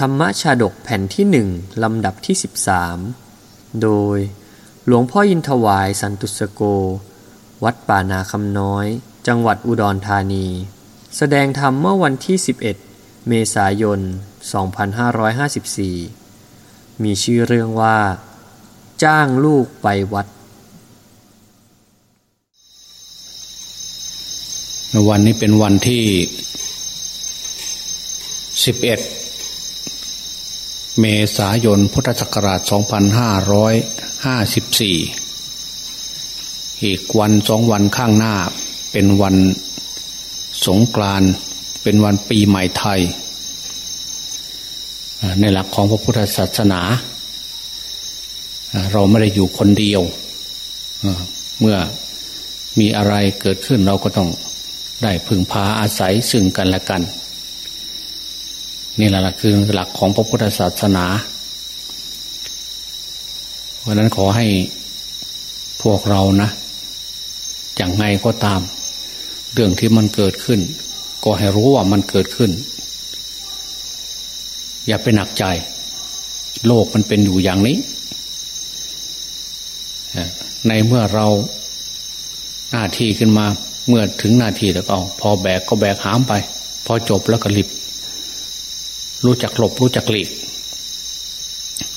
ธรรมชาดกแผ่นที่หนึ่งลำดับที่ 13 โดยหลวงพ่อยินถวายสันตุสโก วัดป่านาคำน้อย จังหวัดอุดรธานี แสดงธรรมเมื่อวันที่ 11 เมษายน 2554 มีชื่อเรื่องว่า จ้างลูกไปวัด วันนี้เป็นวันที่สิบ เมษายนพุทธศักราช 2554 อีกวันสองวันข้างหน้าเป็นวันสงกรานต์เป็นวันปีใหม่ไทย ในหลักของพระพุทธศาสนา เราไม่ได้อยู่คนเดียว เมื่อมีอะไรเกิดขึ้นเราก็ต้องได้พึ่งพาอาศัยซึ่งกันและกัน นี่แหละคือหลักของพระพุทธศาสนา เพราะนั้นขอให้พวกเรานะอย่างไงก็ตาม เรื่องที่มันเกิดขึ้น ก็ให้รู้ว่ามันเกิดขึ้น อย่าไปหนักใจ โลกมันเป็นอยู่อย่างนี้ในเมื่อเราหน้าที่ขึ้นมาเมื่อถึงหน้าที่แล้วก็พอแบกก็แบกหามไป พอจบแล้วก็รีบ รู้จักหลบรู้จักหลีก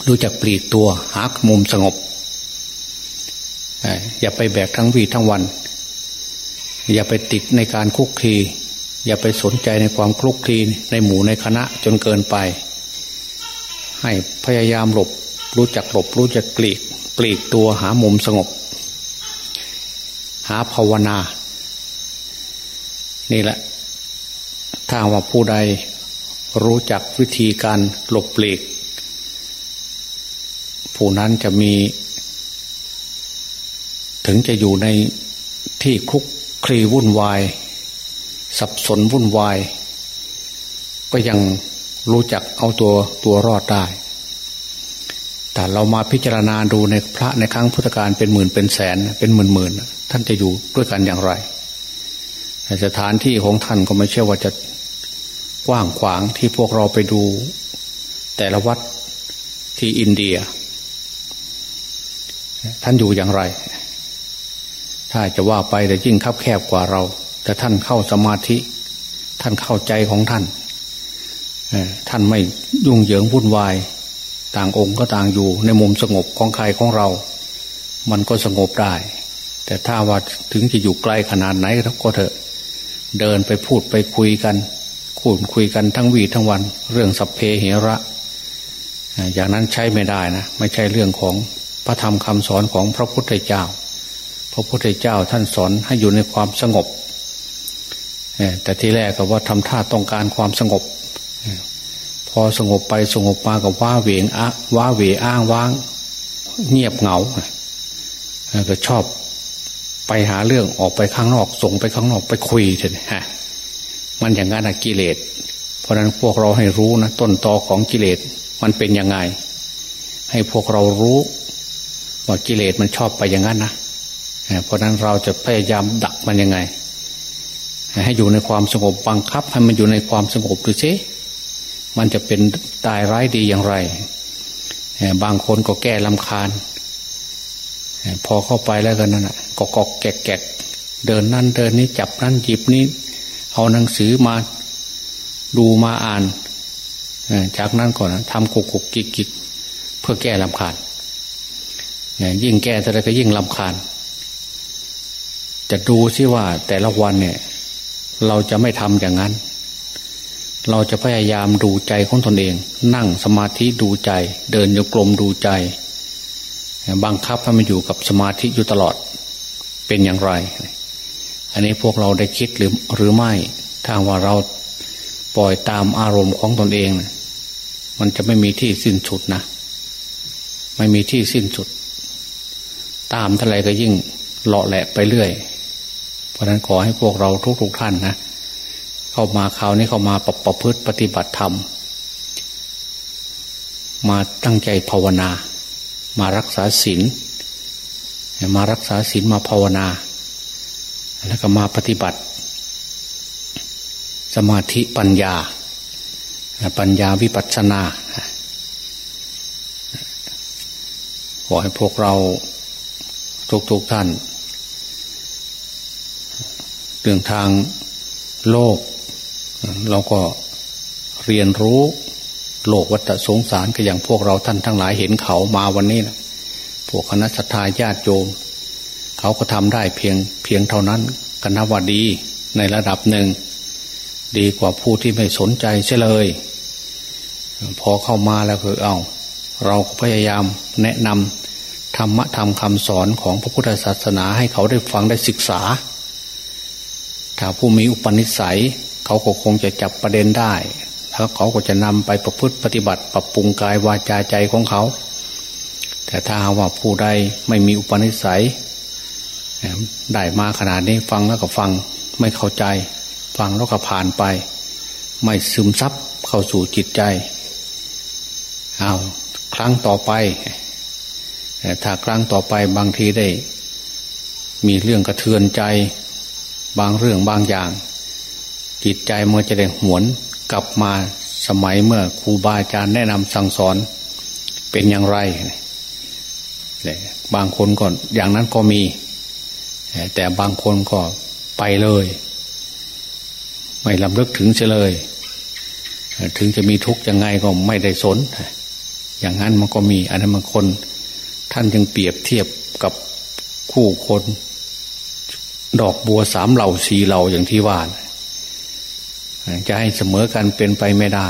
รู้จักปลีกตัวหามุมสงบอย่าไปแบกทั้งวีทั้งวัน อย่าไปติดในการคุกคีอย่าไปสนใจในความคลุกคลีในหมู่ในคณะจนเกินไป ให้พยายามหลบ รู้จักหลบ รู้จักปลีก ปลีกตัวหามุมสงบ หาภาวนา นี่แหละ ถ้าว่าผู้ใด รู้จักวิธีการหลบเลีก ผู้นั้นจะมี ถึงจะอยู่ในที่คุกคลีวุ่นวาย สับสนวุ่นวาย ก็ยังรู้จักเอาตัวตัวรอดได้แต่เรามาพิจารณาดูในพระในครั้งพุทธการเป็นหมื่นเป็นแสน เป็นหมื่นหมื่นท่านจะอยู่ด้วยกันอย่างไรสถานที่ของท่านก็ไม่ใช่ว่าจะ กว้างขวางที่พวกเราไปดู แต่ละวัดที่อินเดีย ท่านอยู่อย่างไร ถ้าจะว่าไปแต่ยิ่งคับแคบกว่าเรา แต่ท่านเข้าสมาธิ ท่านเข้าใจของท่านท่านไม่ยุ่งเหยิงวุ่นวาย ต่างองค์ก็ต่างอยู่ในมุมสงบของใครของเรา มันก็สงบได้ แต่ถ้าว่าถึงจะอยู่ไกลขนาดไหนก็เถอะ เดินไปพูดไปคุยกัน คุยคุยกันทั้งวีทั้งวัน เรื่องสัพเพเหระ อย่างนั้นใช้ไม่ได้นะ ไม่ใช่เรื่องของพระธรรมคำสอนของพระพุทธเจ้า พระพุทธเจ้าท่านสอนให้อยู่ในความสงบ แต่ที่แรกก็ว่าทำท่าต้องการความสงบ พอสงบไปสงบมากับว่าเวงอะว่าเวอ้างว้าง เงียบเหงา ก็ชอบไปหาเรื่องออกไปข้างนอก ส่งไปข้างนอกไปคุยเถอะฮะ มันอย่างนั้นกิเลส เพราะนั้นพวกเราให้รู้นะต้นตอของกิเลสมันเป็นยังไง ให้พวกเรารู้ ว่ากิเลสมันชอบไปอย่างนั้นนะเพราะนั้นเราจะพยายามดักมันยังไง ให้อยู่ในความสงบบังคับ ให้มันอยู่ในความสงบดูซิมันจะเป็นตายร้ายดีอย่างไร บางคนก็แก้ลำคาญ พอเข้าไปแล้วกันนั่นนะก็กอกแกกแกกเดินนั่นเดินนี้จับนั่นหยิบนี้ เอาหนังสือมาดูมาอ่านจากนั้นก่อนทำกุกกุกกิกกิกเพื่อแก้ลำคาญยิ่งแก้แต่ละก็ยิ่งลำคาญ จะดูซิว่าแต่ละวันเนี่ย เราจะไม่ทำอย่างนั้น เราจะพยายามดูใจของตนเอง นั่งสมาธิดูใจ เดินโยกลมดูใจ บังคับให้มันอยู่กับสมาธิอยู่ตลอด เป็นอย่างไร อันนี้พวกเราได้คิดหรือหรือไม่ถ้าว่าเราปล่อยตามอารมณ์ของตนเองนะมันจะไม่มีที่สิ้นสุดนะไม่มีที่สิ้นสุด ตามเท่าไรก็ยิ่งเลาะแหละไปเรื่อย เพราะนั้นขอให้พวกเราทุกๆทท่านนะเข้ามาคราวนี้เข้ามาประประพฤติปฏิบัติธรรม มาตั้งใจภาวนา มารักษาศีลมารักษาศีลมาภาวนา แล้วก็มาปฏิบัติ สมาธิปัญญา ปัญญาวิปัสสนาขอให้พวกเราทุกๆทท่าน เรื่องทางโลก เราก็เรียนรู้โลกวัฏสงสารก็อย่างพวกเราท่านทั้งหลายเห็นเขามาวันนี้นะพวกคณะสัตยาญาติโยม เขาก็ทำได้เพียงเพียงเท่านั้นกันนว่าดีในระดับหนึ่ง ดีกว่าผู้ที่ไม่สนใจเลย พอเข้ามาแล้วคือเอาเราพยายามแนะนำธรรมะธรรมคำสอนของพระพุทธศาสนาให้เขาได้ฟังได้ศึกษา ถ้าผู้มีอุปนิสัย เขาก็คงจะจับประเด็นได้ แล้วเขาก็จะนำไปประพฤติปฏิบัติ ปรับปรุงกายวาจาใจของเขา แต่ถ้าว่าผู้ใดไม่มีอุปนิสัย ได้มาขนาดนี้ฟังแล้วก็ฟังไม่เข้าใจ ฟังแล้วก็ผ่านไป ไม่ซึมซับเข้าสู่จิตใจเอาครั้งต่อไปถ้าครั้งต่อไปบางทีได้ มีเรื่องกระเทือนใจ บางเรื่องบางอย่าง จิตใจมันจะได้หวนกลับมาสมัยเมื่อครูบาอาจารย์แนะนำสั่งสอนเป็นอย่างไรบางคนก่อนอย่างนั้นก็มี แต่บางคนก็ไปเลย ไม่ลำลึกถึงเฉลย ถึงจะมีทุกข์ยังไงก็ไม่ได้สน อย่างนั้นมันก็มีอันนั้นบางคน ท่านยังเปรียบเทียบกับคู่คน ดอกบัวสามเหล่าสี่เหล่าอย่างที่ว่าจะให้เสมอกันเป็นไปไม่ได้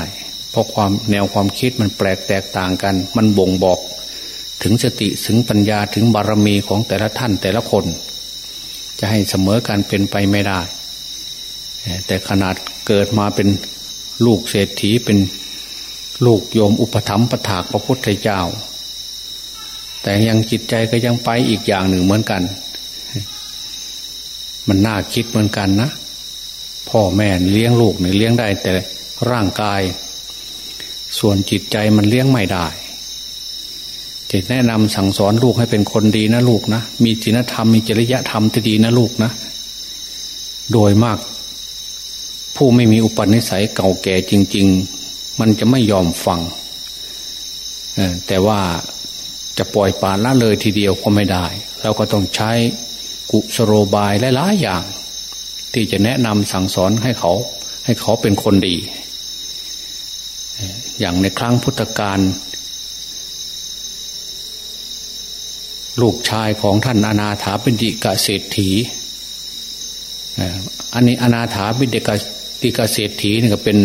เพราะความแนวความคิดมันแปลกแตกต่างกัน มันบ่งบอก ถึงสติถึงปัญญาถึงบารมีของแต่ละท่านแต่ละคน จะให้เสมอกันเป็นไปไม่ได้ แต่ขนาดเกิดมาเป็นลูกเศรษฐีเป็นลูกโยมอุปถัมภ์ประถากพระพุทธเจ้า แต่ยังจิตใจก็ยังไปอีกอย่างหนึ่งเหมือนกัน มันน่าคิดเหมือนกันนะพ่อแม่เลี้ยงลูกเนี่ยเลี้ยงได้แต่ร่างกาย ส่วนจิตใจมันเลี้ยงไม่ได้ จะแนะนำสั่งสอนลูกให้เป็นคนดีนะลูกนะมีศีลธรรมมีจริยธรรมที่ดีนะลูกนะ โดยมาก ผู้ไม่มีอุปนิสัยเก่าแก่จริง ๆ มันจะไม่ยอมฟังแต่ว่าจะปล่อยปานละเลยทีเดียวก็ไม่ได้ เราก็ต้องใช้กุสโรบายหลายๆอย่าง ที่จะแนะนำสั่งสอนให้เขา ให้เขาเป็นคนดี อย่างในครั้งพุทธกาล ลูกชายของท่านอนาถาบิดิกาเศรษฐีอันนี้อนาถาบิดิกาบิกาเศรษฐีนี่ก็เป็น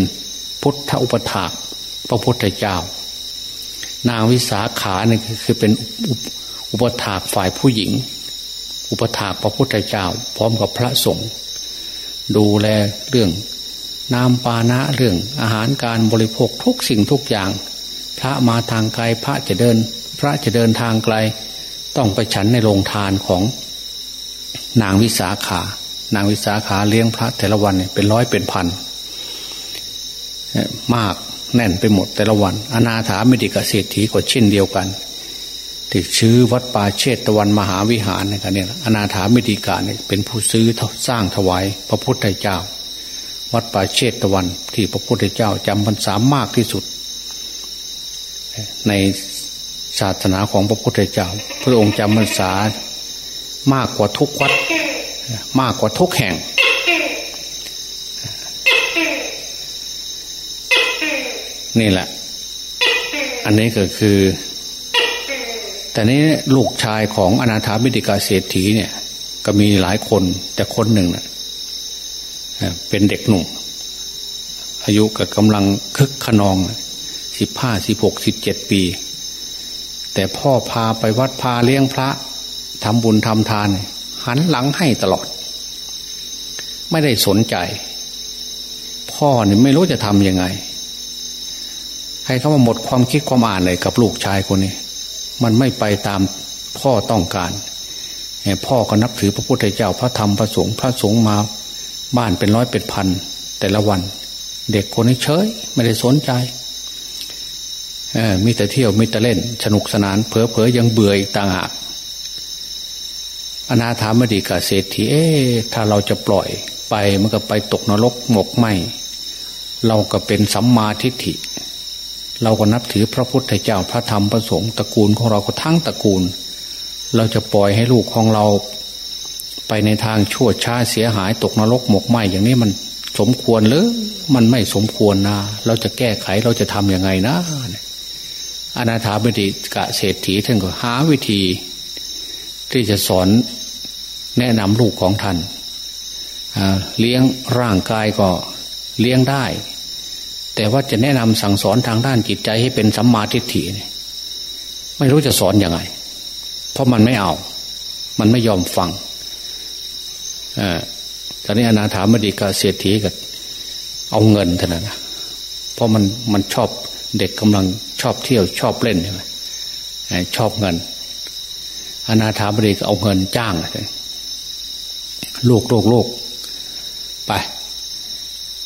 พุทธอุปถากพระพุทธเจ้า นางวิสาขานี่คือเป็นอุปถากฝ่ายผู้หญิง อุปถากพระพุทธเจ้า พร้อมกับพระสงฆ์ดูแลเรื่องน้ำปานะเรื่องอาหารการบริโภคทุกสิ่งทุกอย่าง พระมาทางไกลพระจะเดิน พระจะเดินทางไกล ต้องไปฉันในโรงทานของนางวิสาขา นางวิสาขาเลี้ยงพระแต่ละวันเนี่ยเป็นร้อยเป็นพันมากแน่นไปหมดแต่ละวัน อนาถาไม่ดีกเศรษฐีก็เช่นเดียวกันที่ชื่อวัดป่าเชตตะวันมหาวิหารนี่ยเนี่ยอนาถาไม่ดีกาเนี่ยเป็นผู้ซื้อสร้างถวายพระพุทธเจ้า วัดป่าเชตตะวันที่พระพุทธเจ้าจำพรรษามากที่สุด ใน ศาสนาของพระพุทธเจ้า พระองค์จำพรรษามากกว่าทุกวัด มากกว่าทุกแห่ง นี่แหละ อันนี้ก็คือ แต่นี้ลูกชายของอนาถาบิดิกาเศรษฐีเนี่ย ก็มีหลายคนแต่คนหนึ่งนะเป็นเด็กหนุ่ม อายุก็กำลังคึกขนองสิบห้าสิบหกสิบเจ็ดปี แต่พ่อพาไปวัดพาเลี้ยงพระทำบุญทำทาน หันหลังให้ตลอด ไม่ได้สนใจ พ่อเนี่ยไม่รู้จะทำยังไง ให้เขามาหมดความคิดความอ่านเลยกับลูกชายคนนี้ มันไม่ไปตามพ่อต้องการพ่อก็นับถือพระพุทธเจ้าพระธรรมพระสงฆ์พระสงฆ์มาบ้านเป็นร้อยเป็นพันแต่ละวัน เด็กคนนี้เฉย ไม่ได้สนใจ มีแต่เที่ยวมีแต่เล่น สนุกสนานเผลอเผยยังเบื่ออีกต่างหากอนาถามดีกาเศรษฐีเอ๊ถ้าเราจะปล่อยไปมันก็ไปตกนรกหมกไหมเราก็เป็นสัมมาทิฏฐิ เราก็นับถือพระพุทธเจ้าพระธรรมพระสงฆ์ตระกูลของเราก็ทั้งตระกูล เราจะปล่อยให้ลูกของเรา ไปในทางชั่วช้าเสียหายตกนรกหมกไหมอย่างนี้มันสมควรหรือมันไม่สมควรนะ เราจะแก้ไขเราจะทำยังไงนะ อนาถาบดีกะเศรษฐีท่านก็หาวิธี ที่จะสอนแนะนำลูกของท่านเลี้ยงร่างกายก็เลี้ยงได้ แต่ว่าจะแนะนำสั่งสอนทางด้านจิตใจให้เป็นสัมมาทิฏฐิไม่รู้จะสอนอยังไง เพราะมันไม่เอา มันไม่ยอมฟังอ่าตอนนี้อนาถามดีกาเศรษฐีก็เอาเงินเท่านั้นนะเพราะมันมันชอบเด็กกำลัง อบเที่ยวชอบเล่นใช่ไหมชอบเงิน อนาถามดีก็เอาเงินจ้างลูกลูกลูกไป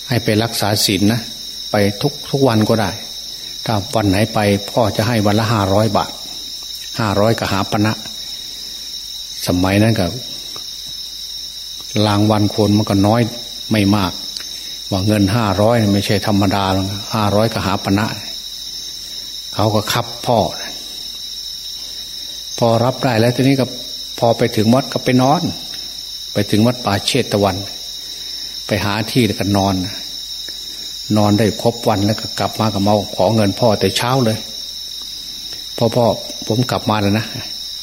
ให้ไปรักษาศีลนนะไปทุกทุกวันก็ได้ ถ้าวันไหนไป พ่อจะให้วันละห้าร้อยบาทห้าร้อยกหาปณะ สมัยนั้นกับรางวันคนมันก็น้อยไม่มาก ว่าเงินห้าร้อยไม่ใช่ธรรมดาห้าร้อยกหาปณะ เขาก็คับพ่อ พอรับได้แล้วทีนี้ก็พอไปถึงวัดก็ไปนอน ไปถึงวัดป่าเชตตะวัน ไปหาที่แล้วก็นอน นอนได้ครบวันแล้วก็กลับมากับเมาขอเงินพ่อแต่เช้าเลยพ่อพ่อผมกลับมาแล้วนะ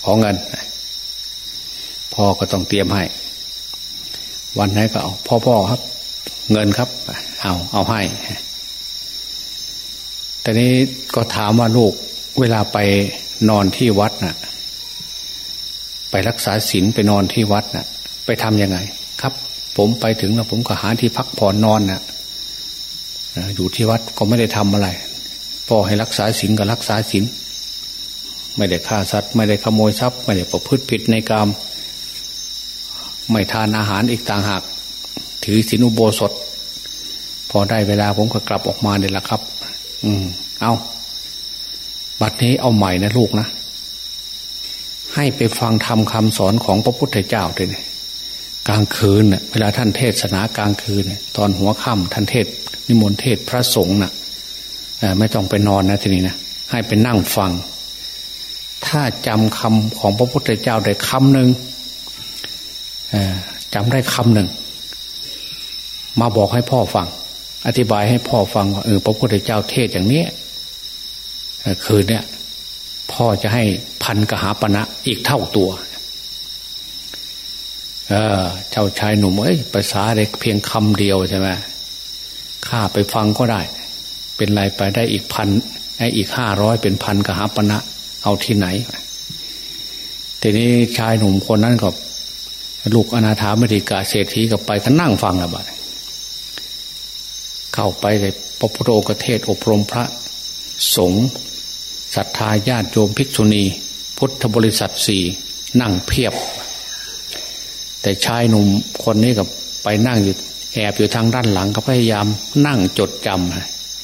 ขอเงินพ่อก็ต้องเตรียมให้ วันไหนก็เอาพ่อพ่อครับ เงินครับ เอาเอาให้ แต่นี้ก็ถามว่าลูกเวลาไปนอนที่วัดนะ่ะ ไปรักษาศีลไปนอนที่วัดนะ่ะ ไปทำยังไง ครับ ผมไปถึงแล้วผมก็หาที่พักผ่อนนอนนะ่ะอยู่ที่วัดก็ไม่ได้ทำอะไรพ่อให้รักษาศีลก็รักษาศีลไม่ได้ฆ่าสัตว์ ไม่ได้ขโมยทรัพย์ ไม่ได้ประพฤติผิดในกรรมไม่ทานอาหารอีกต่างหาก ถือศีลอุโบสถ พอได้เวลาผมก็กลับออกมาเนี่ยแหละครับ อืม เอาบัดนี้เอาใหม่นะลูกนะ ให้ไปฟังธรรมคำสอนของพระพุทธเจ้าเลยกลางคืนเน่ยเวลาท่านเทศนากลางคืนตอนหัวค่ำท่านเทศ นิมนต์เทศพระสงฆ์นะ่ะไม่ต้องไปนอนนะทีนี้นะให้ไปนั่งฟัง ถ้าจำคำของพระพุทธเจ้าได้คำหนึ่งจำได้คำหนึ่งมาบอกให้พ่อฟัง อธิบายให้พ่อฟังว่าเออพระพุทธเจ้าเทศอย่างนี้คืนเนี่ยพ่อจะให้พันกหาปณะอีกเท่าตัว เออเจ้าชายหนุ่มเอ้ยภาษาเด็กเพียงคำเดียวใช่ไหมข้าไปฟังก็ได้ เป็นไรไปได้อีกพันไอ้อีกห้าร้อยเป็นพันกหาปณะเอาที่ไหน ทีนี้ชายหนุ่มคนนั้นก็ลูกอนาถามริกาเศรษฐีกับไปก็นั่งฟังละบัด เข้าไปเลยพระพุทธองค์เทศอบรมพระสงฆ์ศรัทธาญาติโยมภิกษุณี พุทธบริษัทสี่นั่งเพียบ แต่ชายหนุ่มคนนี้กับไปนั่งอยู่แอบอยู่ทางด้านหลังก็พยายามนั่งจดจ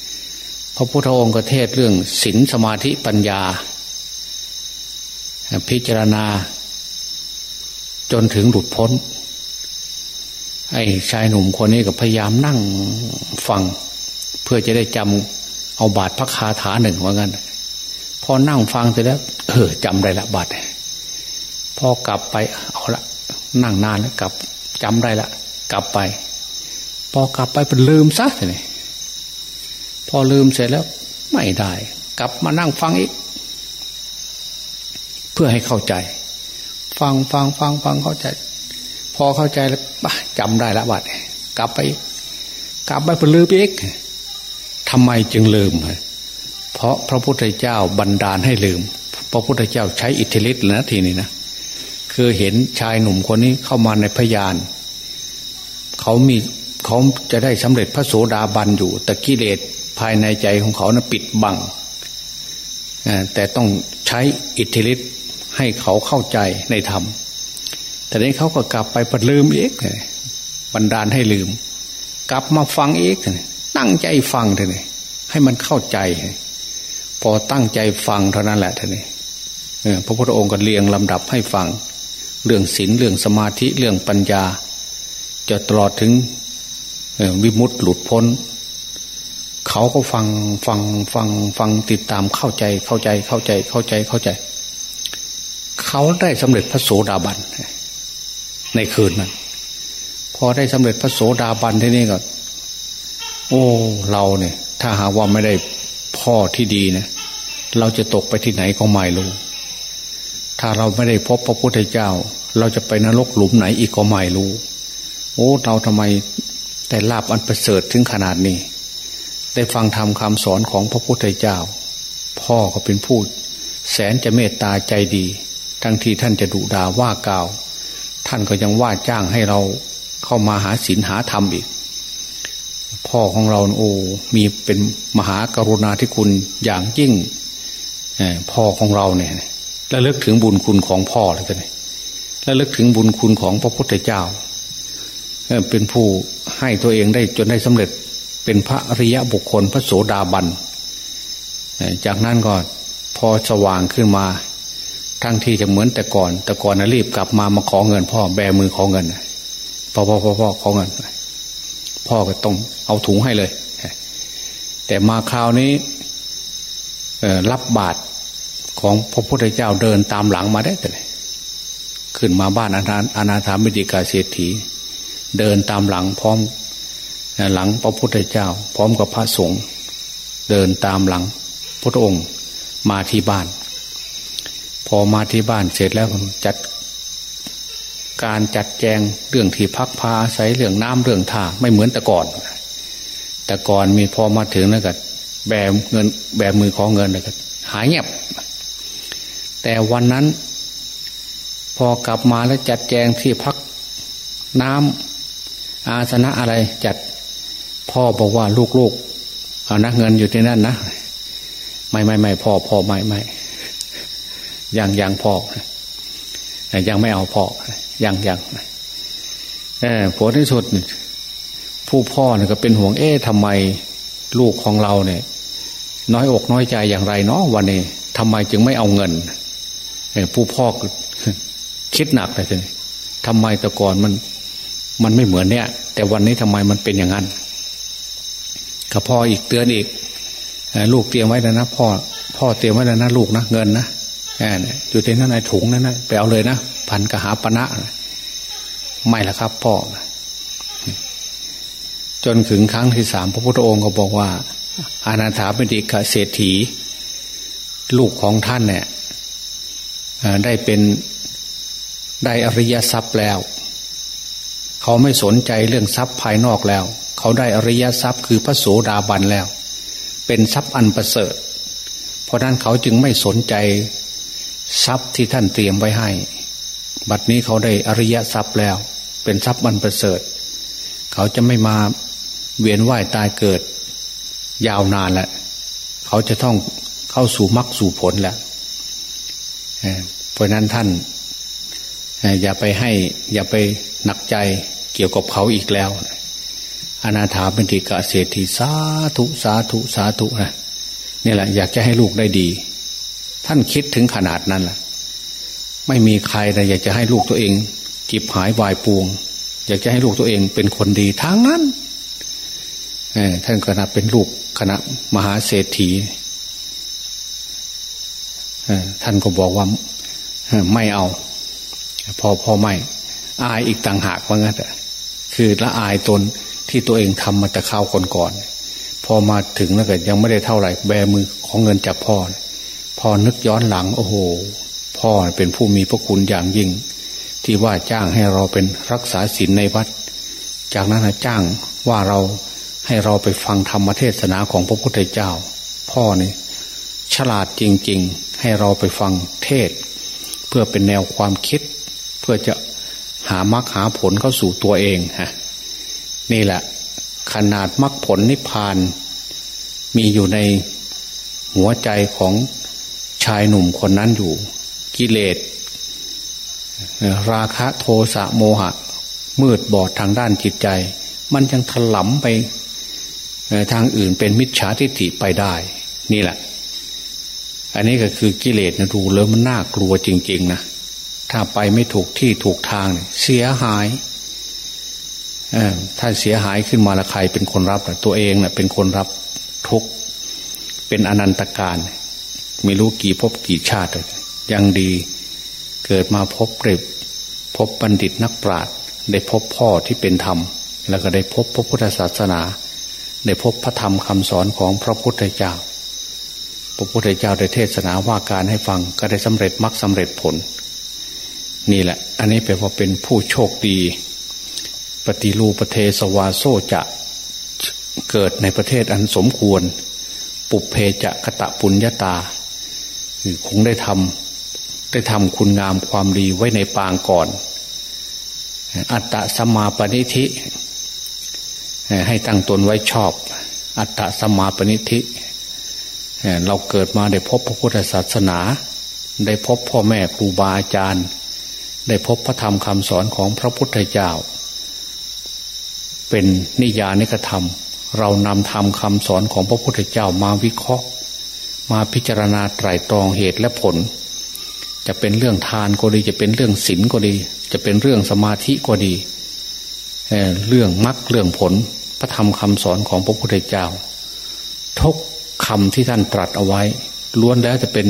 ำพระพุทธองค์เทศเรื่องศีลสมาธิปัญญา พิจารณา จนถึงหลุดพ้น ไอ้ชายหนุ่มคนนี้ก็พยายามนั่งฟัง เพื่อจะได้จำเอาบาทพระคาถาหนึ่งว่างั้นพอนั่งฟังเสร็จแล้ว เออจำได้ละบาทพอกลับไปเอาละนั่งนานแล้วกลับจำได้ละ กลับไป พอกลับไปเป็นลืมซะเลยพอลืมเสร็จแล้ว ไม่ได้ กลับมานั่งฟังอีก เพื่อให้เข้าใจ ฟังฟังฟังฟังเข้าใจ พอเข้าใจแล้วจำได้ละบัดกลับไป กลับไปเป็นลืมอีกทำไมจึงลืมเพราะพระพุทธเจ้าบันดาลให้ลืม พระพุทธเจ้าใช้อิทธิฤทธิ์นะทีนี้นะคือเห็นชายหนุ่มคนนี้เข้ามาในพยานเขามีเขาจะได้สำเร็จพระโสดาบันอยู่ แต่กิเลสภายในใจของเขานะ่ะปิดบังแต่ต้องใช้อิทธิฤทธิ์ให้เขาเข้าใจในธรรม แต่นี้เขาก็กลับไปปลืมอีกบันดาลให้ลืม กลับมาฟังอีกตั้งใจฟังเถอะนี่ให้มันเข้าใจ พอตั้งใจฟังเท่านั้นแหละท่านี่พระพุทธองค์ก็เรียงลำดับให้ฟัง เรื่องศีลเรื่องสมาธิเรื่องปัญญา จะตลอดถึงวิมุตต์หลุดพ้น เขาก็ฟังฟังฟังฟังติดตามเข้าใจเข้าใจเข้าใจเข้าใจเข้าใจ เขาได้สำเร็จพระโสดาบัน ในคืนนั้นพอได้สำเร็จพระโสดาบันที่นี่ก็ โอ้เราเนี่ย ถ้าหาว่าไม่ได้พ่อที่ดีนะเราจะตกไปที่ไหนก็ไม่รู้ ถ้าเราไม่ได้พบพระพุทธเจ้า เราจะไปนรกหลุมไหนอีกก็ไม่รู้ โอ้เราทำไมแต่ลาบอันประเสริฐถึงขนาดนี้ ได้ฟังธรรมคำสอนของพระพุทธเจ้า พ่อก็เป็นผู้แสนจะเมตตาใจดี ทั้งที่ท่านจะดุดาว่ากล่าว ท่านก็ยังว่าจ้างให้เราเข้ามาหาศีลหาธรรมอีก พ่อของเราโอ้มีเป็นมหากรุณาธิคุณอย่างยิ่งพ่อของเราเนี่ยและเลิกถึงบุญคุณของพ่อเลยกันและเลิกถึงบุญคุณของพระพุทธเจ้าเป็นผู้ให้ตัวเองได้จนได้สำเร็จเป็นพระอริยะบุคคลพระโสดาบันจากนั้นก็พอสว่างขึ้นมา ทั้งที่จะเหมือนแต่ก่อน แต่ก่อนนะรีบกลับมามาขอเงิน พ่อแบมือขอเงินพ่อพ่อพ่อพ่อขอเงิน พ่อก็ต้องเอาถุงให้เลย แต่มาคราวนี้รับบาตรของพระพุทธเจ้าเดินตามหลังมาได้เลยขึ้นมาบ้านอนาอนาถามิติกาเศรษฐี เดินตามหลังพร้อมหลังพระพุทธเจ้า พร้อมกับพระสงฆ์เดินตามหลังพระองค์มาที่บ้าน พอมาที่บ้านเสร็จแล้วจัด การจัดแจงเรื่องที่พักพาใช้เรื่องน้ำเรื่องท่าไม่เหมือนแต่ก่อน แต่ก่อนมีพอมาถึงแล้วก็แบเงิน แบมือของเงินแล้วก็หายเงียบ แต่วันนั้น พอกลับมาแล้วจัดแจงที่พักน้ำอาสนะอะไรจัดพ่อบอกว่าลูกๆเอานะเงินอยู่ที่นั่นนะ ไม่ไม่ไม่พ่อพ่อไม่ไม่ ยังยังพ่อยังไม่เอาพ่อยังยังเออผลที่สุด ผู้พ่อเนี่ยก็เป็นห่วงเอ๊ะทำไมลูกของเราเนี่ย น้อยอกน้อยใจอย่างไรเนาะวันนี้ทำไมจึงไม่เอาเงินผู้พ่อคิดหนักเลยทีนี้ทำไมแต่ก่อนมัน มันไม่เหมือนเนี่ย แต่วันนี้ทำไมมันเป็นอย่างนั้นก็พ่ออีกเตือนอีกลูกเตรียมไว้แล้วนะพ่อพ่อเตรียมไว้แล้วนะลูกนะเงินนะ อยู่ในนั้นในถุงนั้นนะไปเอาเลยนะพันกหาปณะไม่ละครับพ่อจนถึงครั้งที่สามพระพุทธองค์ก็บอกว่า อาณาถาเป็นดิกเศรษฐี ลูกของท่านเนี่ยได้เป็นได้อริยทรัพย์แล้ว เขาไม่สนใจเรื่องทรัพย์ภายนอกแล้ว เขาได้อริยทรัพย์คือพระโสดาบันแล้ว เป็นทรัพย์อันประเสริฐ เพราะนั้นเขาจึงไม่สนใจ ทรัพย์ที่ท่านเตรียมไว้ให้ บัดนี้เขาได้อริยทรัพย์แล้ว เป็นทรัพย์อันประเสริฐ เขาจะไม่มาเวียนว่ายตายเกิด ยาวนานแหละเขาจะต้องเข้าสู่มรรคสู่ผลแหละเพราะนั้นท่านอย่าไปให้ อย่าไปหนักใจเกี่ยวกับเขาอีกแล้ว อนาถาเป็นติกะเศรษฐีสาธุสาธุสาธุนะนี่แหละอยากจะให้ลูกได้ดี ท่านคิดถึงขนาดนั้นแหละไม่มีใครนะอยากจะให้ลูกตัวเอง จิบหายวายปวง อยากจะให้ลูกตัวเองเป็นคนดีทางนั้นท่านคณะเป็นลูกคณะมหาเศรษฐีท่านก็บอกว่าไม่เอา พอพอไม่ อายอีกต่างหากว่างั้นคือละอายตนที่ตัวเองทำมาแต่ข้าวก่อนๆพอมาถึงแล้วก็ยังไม่ได้เท่าไหร่แบมือของเงินจากพ่อ พอนึกย้อนหลังโอ้โห พ่อเป็นผู้มีพระคุณอย่างยิ่ง ที่ว่าจ้างให้เราเป็นรักษาศีลในวัด จากนั้นจ้างว่าเราให้เราไปฟังธรรมเทศนาของพระพุทธเจ้า พ่อนี่ฉลาดจริง ๆ ให้เราไปฟังเทศ เพื่อเป็นแนวความคิด เพื่อจะหามรรคหาผลเข้าสู่ตัวเองฮะนี่แหละ ขนาดมรรคผลนิพพาน มีอยู่ในหัวใจของ ชายหนุ่มคนนั้นอยู่ กิเลสราคะโทสะโมหะ มืดบอดทางด้านจิตใจ มันยังถลำไปทางอื่นเป็นมิจฉาทิฏฐิไปได้ นี่แหละ อันนี้ก็คือกิเลสนะดูแล้วมันน่ากลัวจริง ๆ นะถ้าไปไม่ถูกที่ถูกทางเสียหายถ้าเสียหายขึ้นมาละใครเป็นคนรับตัวเองนะ่ะ เป็นคนรับทุกเป็นอนันตการ ไม่รู้กี่ภพกี่ชาติ ยังดีเกิดมาพบเร็บพบบัณฑิตนักปราชญ์ได้พบพ่อที่เป็นธรรม แล้วก็ได้พบพระพุทธศาสนา ได้พบพระธรรมคำสอนของพระพุทธเจ้า พระพุทธเจ้าได้เทศนาว่าการให้ฟังก็ได้สำเร็จมรรคสาเร็จผล นี่แหละ อันนี้แปลว่าเป็นผู้โชคดี ปฏิรูประเทศวาโซจะเกิดในประเทศอันสมควร ปุเพจะกะตะปุญญาตา คงได้ทำได้ทำคุณงามความดีไว้ในปางก่อน อัตตะสมาปณิธิ ให้ตั้งตนไว้ชอบ อัตตะสมาปณิธิ เราเกิดมาได้พบพระพุทธศาสนา ได้พบพ่อแม่ครูบาอาจารย์ ได้พบพระธรรมคำสอนของพระพุทธเจ้า เป็นนิยานิกธรรม เรานำธรรมคำสอนของพระพุทธเจ้ามาวิเคราะห์ มาพิจารณาไตรตรองเหตุและผล จะเป็นเรื่องทานก็ดี จะเป็นเรื่องศีลก็ดี จะเป็นเรื่องสมาธิก็ดีเรื่องมรรคเรื่องผล พระธรรมคำสอนของพระพุทธเจ้าทุกคำที่ท่านตรัสเอาไว้ ล้วนแล้วจะเป็น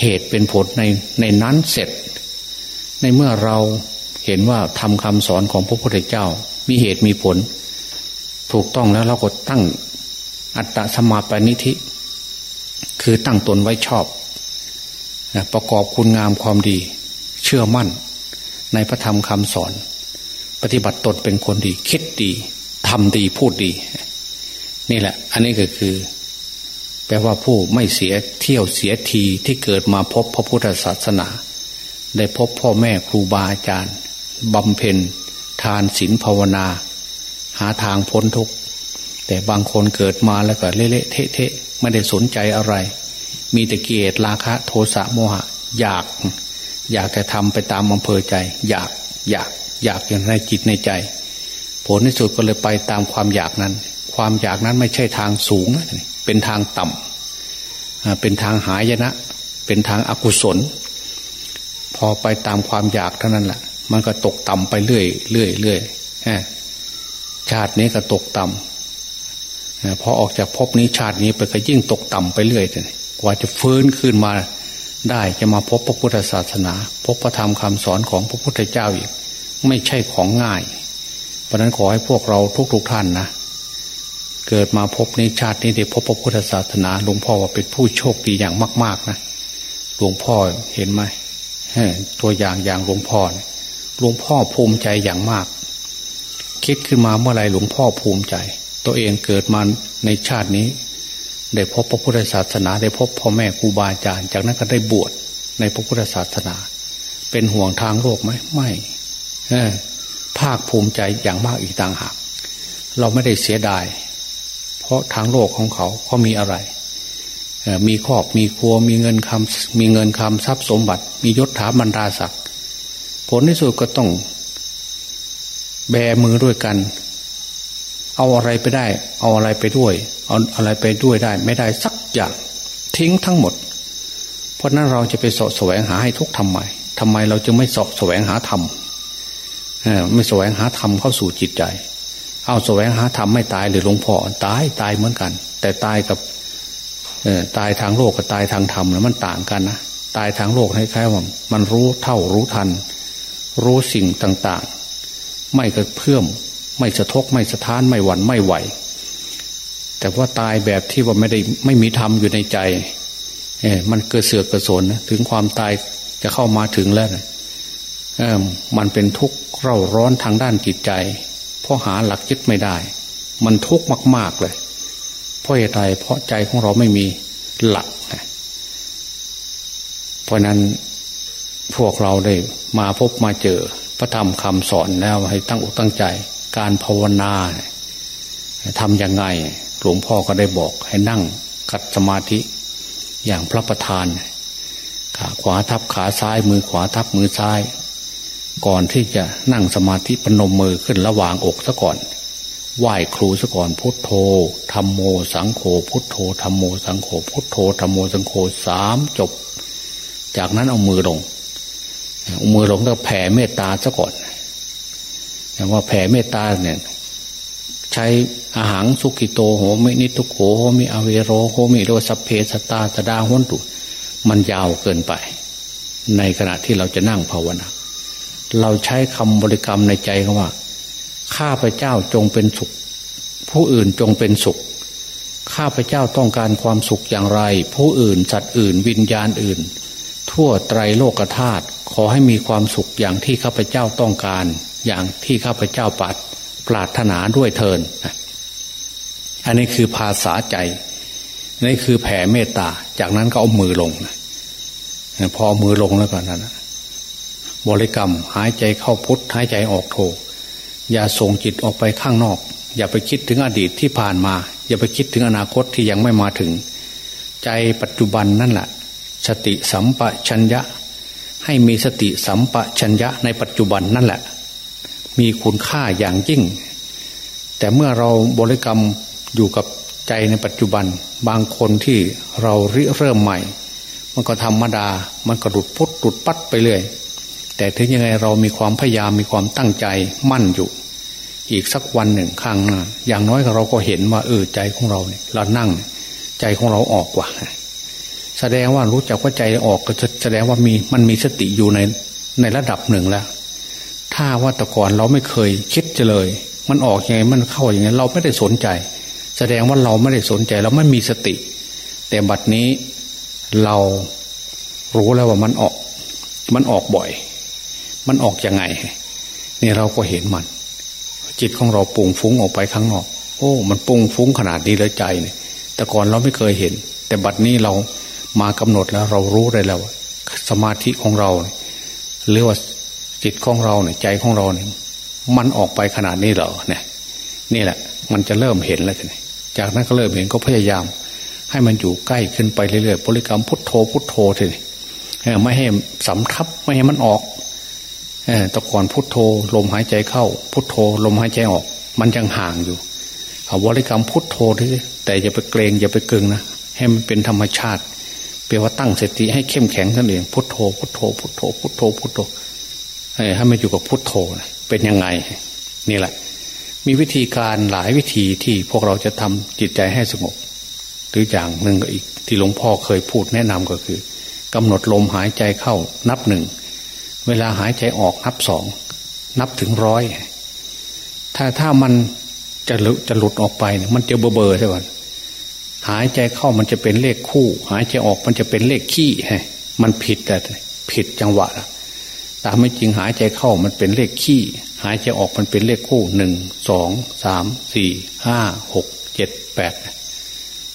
เหตุเป็นผลในในนั้นเสร็จ ในเมื่อเราเห็นว่าทำคำสอนของพระพุทธเจ้า มีเหตุมีผล ถูกต้องแล้วเราก็ตั้งอัตตสมาปณิธิ คือตั้งตนไว้ชอบ ประกอบคุณงามความดี เชื่อมั่น ในพระธรรมคำสอน ปฏิบัติตนเป็นคนดี คิดดีทำดีพูดดี นี่แหละ อันนี้ก็คือ แปลว่าผู้ไม่เสียเที่ยวเสียทีที่เกิดมาพบพระพุทธศาสนา ได้พบพ่อแม่ครูบาอาจารย์บำเพ็ญ ทานศีลภาวนา หาทางพ้นทุกข์แต่บางคนเกิดมาแล้วก็เละเทะเทะ ไม่ได้สนใจอะไร มีแต่เกียรติราคะโทสะโมหะ อยาก อยากจะทำไปตามอำเภอใจ อยากอยากอยากอย่างในจิตในใจ ผลที่สุดก็เลยไปตามความอยากนั้น ความอยากนั้นไม่ใช่ทางสูง เป็นทางต่ำเป็นทางหายนะ เป็นทางอากุศล พอไปตามความอยากเท่านั้นแหละมันก็ตกต่ำไปเรื่อยเรื่อยเรื่อยชาตินี้ก็ตกต่ำ พอออกจากภพนี้ชาตินี้ไปก็ยิ่งตกต่ำไปเรื่อยเลยกว่าจะฟื้นขึ้นมาได้จะมาพบพระพุทธศาสนา พบพระธรรมคำสอนของพระพุทธเจ้าอีก ไม่ใช่ของง่าย เพราะนั้นขอให้พวกเราทุกๆทท่านนะเกิดมาพบนี้ชาตินี้ได้พบพระพุทธศาสนาหลวงพ่อว่าเป็นผู้โชคดีอย่างมาก ๆนะหลวงพ่อเห็นไหมตัวอย่างอย่างหลวงพ่อหลวงพ่อภูมิใจอย่างมาก คิดขึ้นมาเมื่อไรหลวงพ่อภูมิใจ ตัวเองเกิดมาในชาตินี้ ได้พบพระพุทธศาสนาได้พบพ่อแม่ครูบาอาจารย์ จากนั้นก็ได้บวชในพระพุทธศาสนา เป็นห่วงทางโลกไหมไม่ภาคภูมิใจอย่างมากอีกต่างหาก เราไม่ได้เสียดาย เพราะทางโลกของเขาเขามีอะไรมีครอบมีครัวมีเงินคำมีเงินคำทรัพย์สมบัติ มียศถาบรรดาศักดิ์ผลที่สุดก็ต้อง แบมือด้วยกัน เอาอะไรไปได้ เอาอะไรไปด้วย เอาอะไรไปด้วยได้ ไม่ได้สักอย่างทิ้งทั้งหมด เพราะนั้นเราจะไปสะแสวงหาให้ทุกทำไมทำไมเราจึงไม่สะแสวงหาธรรมไม่แสวงหาธรรมเข้าสู่จิตใจ เอาแสวงหาธรรมไม่ตายหรือหลวงพ่อตายตายเหมือนกัน แต่ตายกับตายทางโลกกับตายทางธรรมนะมันต่างกันนะตายทางโลกให้แค่ว่ามันรู้เท่ารู้ทัน รู้สิ่งต่างๆ ไม่กระเพื่อม ไม่สะทกไม่สะท้านไม่หวั่นไม่ไหว แต่ว่าตายแบบที่ว่าไม่ได้ไม่มีธรรมอยู่ในใจเออมันเกิดเสือกกระสนนะถึงความตายจะเข้ามาถึงแล้วนะเออมันเป็นทุกข์เร่าร้อนทางด้านจิตใจ เพราะหาหลักยึดไม่ได้ มันทุกข์มากๆเลย เพราะเหตุใดเพราะใจของเราไม่มีหลักนะเพราะนั้นพวกเราได้มาพบมาเจอพระธรรมคำสอนแล้วให้ตั้งอกตั้งใจ การภาวนาทำยังไงหลวงพ่อก็ได้บอกให้นั่งกัดสมาธิอย่างพระประธาน ขาขวาทับขาซ้าย มือขวาทับมือซ้าย ก่อนที่จะนั่งสมาธิปนมมือขึ้นระหว่างอกซะก่อน ไหว้ครูซะก่อนพุทโธธรรมโมสังโฆพุทโธธรรมโมสังโฆพุทโธธรรมโมสังโฆสามจบ จากนั้นเอามือลง เอามือลงแล้วแผ่เมตตาซะก่อน ว่าแผ่เมตตาเนี่ย ใช้อาหารสุกิโตโหมินิทุโขโหมิอเวโรโหมิโรสเพสตาตดาหุนตุมันยาวเกินไป ในขณะที่เราจะนั่งภาวนาเราใช้คำบริกรรมในใจคำว่า ข้าพเจ้าจงเป็นสุข ผู้อื่นจงเป็นสุข ข้าพเจ้าต้องการความสุขอย่างไร ผู้อื่นสัตว์อื่น วิญญาณอื่น ทั่วไตรโลกธาตุขอให้มีความสุขอย่างที่ข้าพเจ้าต้องการ อย่างที่ข้าพเจ้าปัดปรารถนาด้วยเทินอันนี้คือภาษาใจนี่คือแผ่เมตตา จากนั้นก็เอามือลงพอมือลงแล้วก่อนนั้นบริกรรมหายใจเข้าพุทธหายใจออกโทอย่าส่งจิตออกไปข้างนอก อย่าไปคิดถึงอดีตที่ผ่านมา อย่าไปคิดถึงอนาคตที่ยังไม่มาถึง ใจปัจจุบันนั่นแหละสติสัมปชัญญะ ให้มีสติสัมปชัญญะในปัจจุบันนั่นแหละ มีคุณค่าอย่างยิ่ง แต่เมื่อเราบริกรรมอยู่กับใจในปัจจุบัน บางคนที่เราเริ่มใหม่ มันก็ธรรมดา มันก็หลุดพุทหลุดปัดไปเรื่อยแต่ถึงยังไงเรามีความพยายามมีความตั้งใจมั่นอยู่ อีกสักวันหนึ่งข้างหน้าอย่างน้อยเราก็เห็นว่าเออใจของเราเนี่ยเรานั่งใจของเราออกกว่าแสดงว่ารู้จักว่าใจออกก็แสดงว่ามีมันมีสติอยู่ในในระดับหนึ่งแล้ว ถ้าว่าแต่ก่อนเราไม่เคยคิดจะเลย มันออกยังไงมันเข้าอย่างไงเราไม่ได้สนใจ แสดงว่าเราไม่ได้สนใจเราไม่มีสติ แต่บัดนี้เรารู้แล้วว่ามันออก มันออกบ่อย มันออกยังไงนี่เราก็เห็นมัน จิตของเราปุ่งฟุ้งออกไปข้างนอก โอ้ มันปุ่งฟุ้งขนาดนี้เลยใจเนี่ย แต่ก่อนเราไม่เคยเห็น แต่บัดนี้เรามากำหนดแล้ว เรารู้ได้แล้ว สมาธิของเรา หรือว่า จิตของเราเนี่ยใจของเราเนี่ยมันออกไปขนาดนี้เหรอเนี่ย นี่แหละ มันจะเริ่มเห็นแล้วทีนี้จากนั้นก็เริ่มเห็นก็พยายาม ให้มันอยู่ใกล้ขึ้นไปเรื่อยๆบริกรรมพุทโธพุทโธทีนี้ไม่ให้สำทับไม่ให้มันออกตะกอนพุทโธลมหายใจเข้า พุทโธลมหายใจออก มันยังห่างอยู่เอาบริกรรมพุทโธทีแต่อย่าไปเกรงอย่าไปเกึงนะให้มันเป็นธรรมชาติเปลว่าตั้งสติให้เข้มแข็งนั่นเองพุทโธพุทโธพุทโธพุทโธพุทโธ ให้มาอยู่กับพุทโธเป็นยังไง นี่แหละ มีวิธีการหลายวิธีที่พวกเราจะทำจิตใจให้สงบหรืออย่างหนึ่งก็อีกที่หลวงพ่อเคยพูดแนะนำก็คือกำหนดลมหายใจเข้านับหนึ่งเวลาหายใจออกนับสองนับถึงร้อยถ้าถ้ามันจะหลุจะหลุดออกไปเนี่ยมันจะเบอเบอร์ใช่ไหมหายใจเข้ามันจะเป็นเลขคู่ หายใจออกมันจะเป็นเลขขี้ฮะมันผิดแต่ผิดจังหวะตามไม่จริงหายใจเข้ามันเป็นเลขขี้ หายใจออกมันเป็นเลขคู่หนึ่งสองสามสี่ห้าหกเจ็ดแปด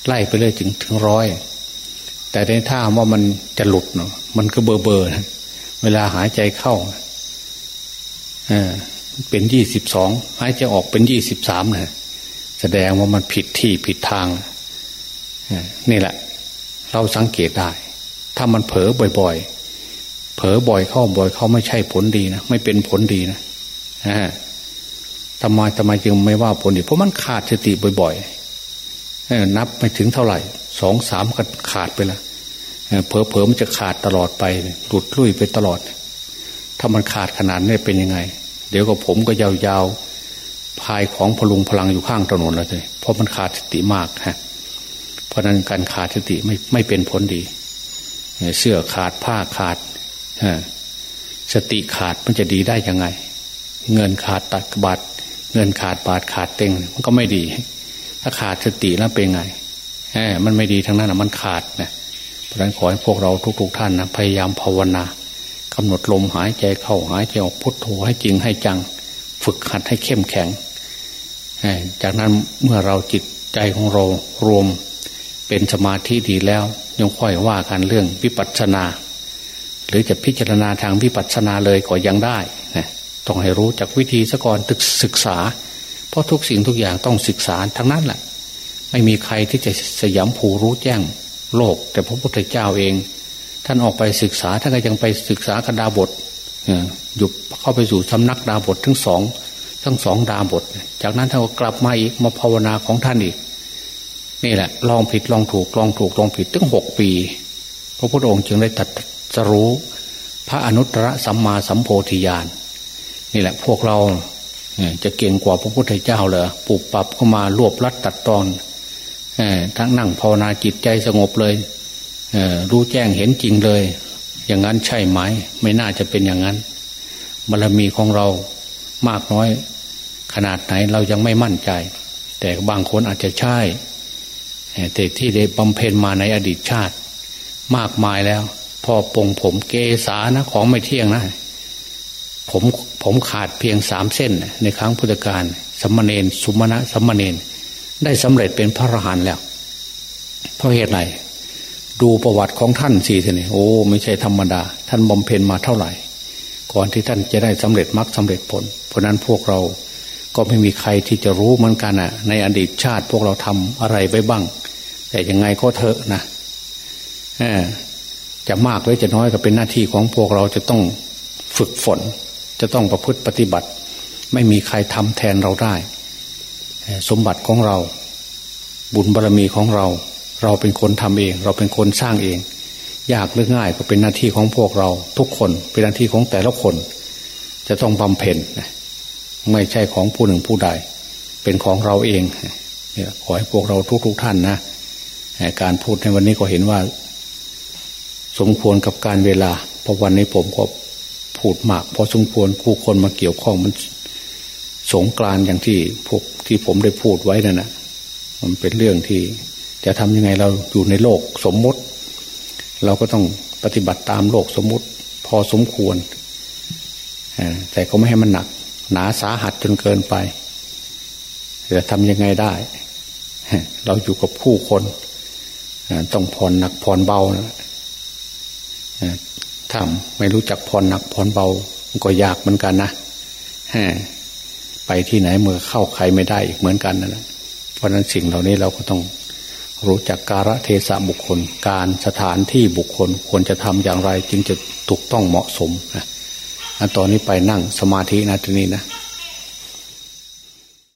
ไล่ไปเลยถึงถึงร้อยแต่ในท่าว่ามันจะหลุดเนาะมันก็เบอร์เบอร์นะเวลาหายใจเข้าเออเป็นยี่สิบสองหายใจออกเป็นยี่สิบสามนะแสดงว่ามันผิดที่ผิดทางนี่แหละ เราสังเกตได้ ถ้ามันเผลอบ่อย เผลอบ่อยเข้าบ่อยเข้าไม่ใช่ผลดีนะไม่เป็นผลดีนะทำไมทำไมจึงไม่ว่าผลดี เพราะมันขาดสติบ่อยๆนับไปถึงเท่าไหร่สองสามก็ขาดไปละเผลอเผลอมันจะขาดตลอดไปหลุดลุ่ยไปตลอด ถ้ามันขาดขนาดนี้เป็นยังไง เดี๋ยวก็ผมก็ยาวๆพายของพลุงพลังอยู่ข้างถนนแล้วเลยเพราะมันขาดสติมากฮะเพราะนั้นการขาดสติไม่ไม่เป็นผลดี เสื้อขาดผ้าขาด สติขาดมันจะดีได้ยังไง เงินขาดตัดบาทเงินขาดบาทขาดเต็งมันก็ไม่ดี ถ้าขาดสติแล้วเป็นไงมันไม่ดีทั้งนั้นนะมันขาดนะเพราะฉะนั้นขอให้พวกเราทุกๆทท่านนะพยายามภาวนากำหนดลมหายใจเข้าหายใจออกพุทโธให้จริงให้จัง ฝึกหัดให้เข้มแข็งจากนั้นเมื่อเราจิตใจของเรารวมเป็นสมาธิดีแล้วยังค่อยว่ากันเรื่องวิปัสสนา หรือจะพิจารณาทางวิปัสสนาเลยก็ยังได้นะต้องให้รู้จากวิธีซะก่อนตึกศึกษา เพราะทุกสิ่งทุกอย่างต้องศึกษาทั้งนั้นแหละไม่มีใครที่จะสยามผูรู้แจ้งโลก แต่พระพุทธเจ้าเอง ท่านออกไปศึกษาท่านก็ยังไปศึกษากระดาบทหยุดเข้าไปสู่สำนักดาบททั้งสองทั้งสองดาบท จากนั้นท่านก็กลับมาอีกมาภาวนาของท่านอีก นี่แหละลองผิดลองถูกลองถูกลองผิดตั้งหกปี พระพุทธองค์จึงได้ตัด จะรู้ พระอนุตตรสัมมาสัมโพธิญาณนี่แหละพวกเราจะเก่งกว่าพระพุทธเจ้าเหรอปรับปรับเข้ามารวบรัดตัดตอนทั้งนั่งภาวนาจิตใจสงบเลยรู้แจ้งเห็นจริงเลย อย่างนั้นใช่ไหม ไม่น่าจะเป็นอย่างนั้นบารมีของเรามากน้อย ขนาดไหนเรายังไม่มั่นใจ แต่บางคนอาจจะใช่แต่ที่ได้บำเพ็ญมาในอดีตชาติ มากมายแล้ว พอปงผมเกษานะของไม่เที่ยงนะ ผมผมขาดเพียงสามเส้น ในครั้งพุทธกาลสมณเณรสุมาณะสมณเณรได้สำเร็จเป็นพระอรหันต์แล้ว เพราะเหตุไรดูประวัติของท่านสิท่านี่โอ้ไม่ใช่ธรรมดา ท่านบำเพ็ญมาเท่าไหร่ ก่อนที่ท่านจะได้สำเร็จมรรคสาเร็จผล เพราะนั้นพวกเราก็ไม่มีใครที่จะรู้เหมือนกันอะในอดีตชาติพวกเราทำอะไรไปบ้าง แต่ยังไงก็เถอะนะ จะมากหรือจะน้อยก็เป็นหน้าที่ของพวกเราจะต้องฝึกฝน จะต้องประพฤติปฏิบัติ ไม่มีใครทำแทนเราได้ สมบัติของเรา บุญบารรมีของเรา เราเป็นคนทำเอง เราเป็นคนสร้างเอง ยากหรือง่ายก็เป็นหน้าที่ของพวกเรา ทุกคนเป็นหน้าที่ของแต่ละคน จะต้องบำเพ็ญไม่ใช่ของผู้หนึ่งผู้ใด เป็นของเราเองขอให้พวกเราทุกๆทท่านนะการพูดในวันนี้ก็เห็นว่า สมควรกับการเวลา เพราะวันนี้ผมก็พูดมากพอสมควรคู่คนมาเกี่ยวข้องมัน สงกรานอย่างที่พวกที่ผมได้พูดไว้นั่นนะมันเป็นเรื่องที่ จะทำยังไงเราอยู่ในโลกสมมติ เราก็ต้องปฏิบัติตามโลกสมมติ พอสมควรแต่ก็ไม่ให้มันหนัก หนาสาหัสจนเกินไปจะทำยังไงได้ เราอยู่กับผู้คน ต้องผ่อนหนักผ่อนเบานะ ถ้าไม่รู้จักผ่อนหนักผ่อนเบาก็ยากเหมือนกันนะไปที่ไหนเมื่อเข้าใครไม่ได้อีกเหมือนกันนะเพราะนั้นสิ่งเหล่านี้เราก็ต้องรู้จักการะเทศะบุคคล การสถานที่บุคคลควรจะทำอย่างไรจึงจะถูกต้องเหมาะสมนะตอนนี้ไปนั่งสมาธินะทีนี้นะ